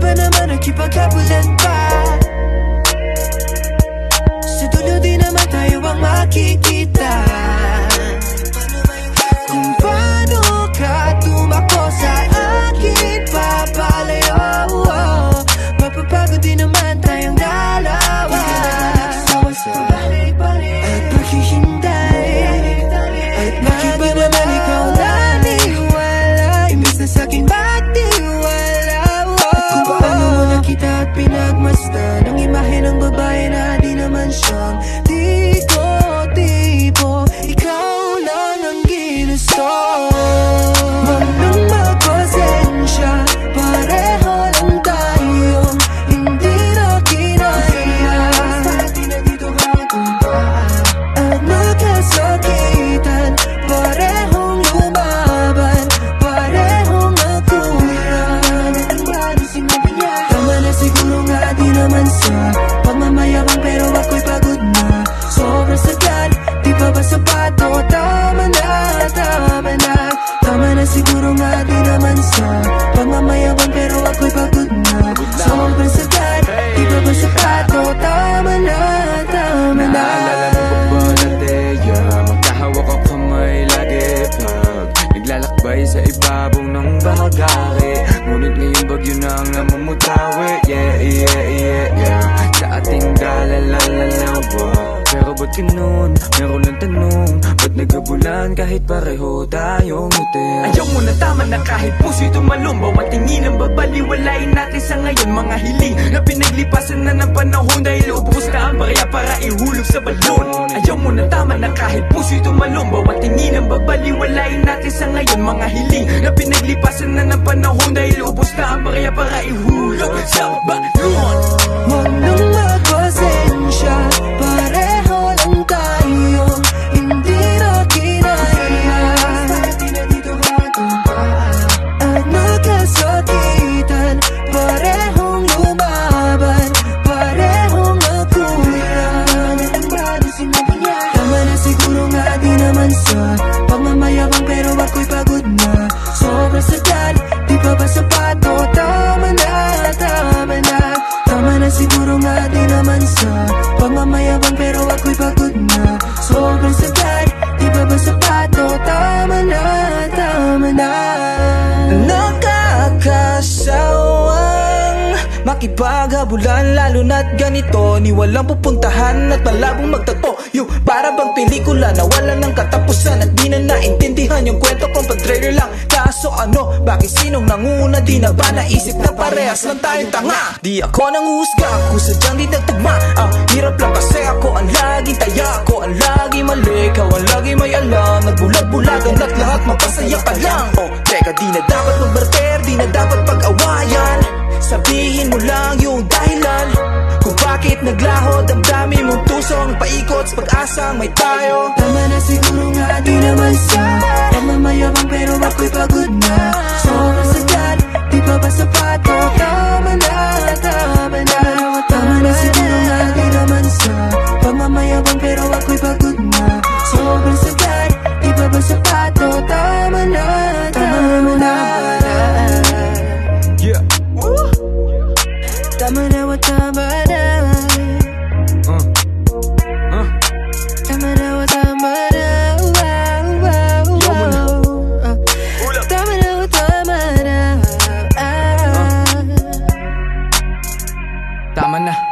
pa naman nakipagkabulan pa. Sa dulo di naman tayo ang makikita Ba't nagabulan kahit pareho tayong ngiti? Ayaw mo na tama na kahit puso'y tumalong Bawat tingin ang babaliwalain natin sa ngayon Mga hiling na pinaglipasan na ng panahon Dahil ubus na ang barya para ihulog sa balon Ayaw mo na tama na kahit puso'y tumalong Bawat tingin ang babaliwalain natin sa ngayon Mga hiling na pinaglipasan na ng panahon Dahil ubus na ang barya para ihulog sa balon Makipaghabulan lalo na't ganito. Ni walang pupuntahan at malabong magtagpo Yung para bang pelikula na wala ng katapusan At di na naintindihan yung kwento kung pag-trailer lang. Kaso ano, bakit sinong nanguna? Di na ba naisip na parehas lang tayong tanga? Di ako nang husga, ako sadyang di nagtugma. Ang hirap lang kasi ako ang laging taya Ako ang lagi mali, ikaw ang lagi may alam. Nagbulag-bulagan at lahat mapasaya ka lang. Oh, teka di na dapat magbarter, naglaho Damdami mong tusong paikot sa pag-asang may tayo. Tama na siguro nga di naman sa Pamamayabang pero ako'y pagod na. Sobrang sagad, di pa ba sapato? Tama na, tama na. Tama na siguro nga di naman sa Pamamayabang pero ako'y Tama na